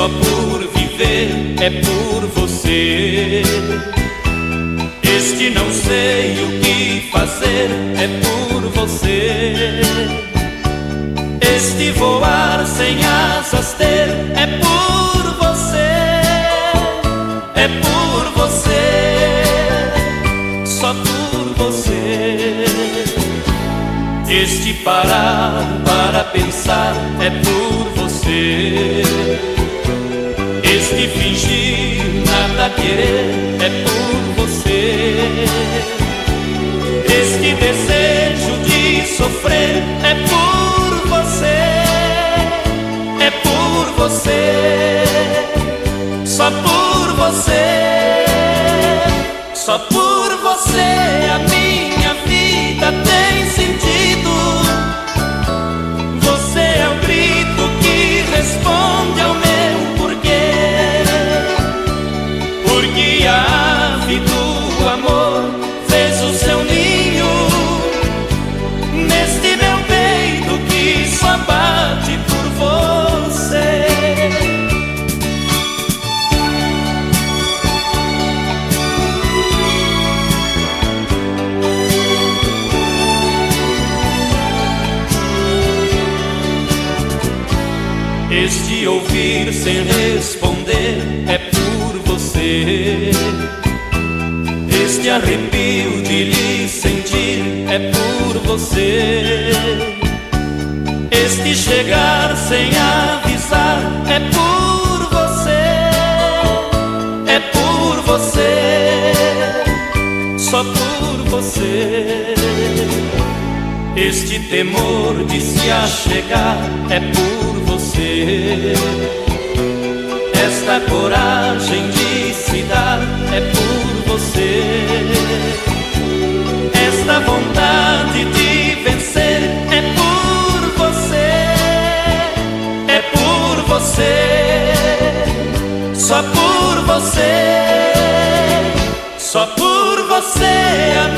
só por viver é por você. Este não sei o que fazer é por você. Este voar sem asas ter é por você. É por você. Só por você. Este parar para pensar é por você. Este fingir nada querer é por você. Este desejo de sofrer é por você. É por você. Só por você. Só por Este ouvir sem responder é por você. Este arrepio de lhe sentir é por você. Este chegar sem avisar é por você. É por você. Só por você. Este temor de se achegar é por Esta coragem de se dar é por você. Esta vontade de vencer é por você. É por você. Só por você. Só por você a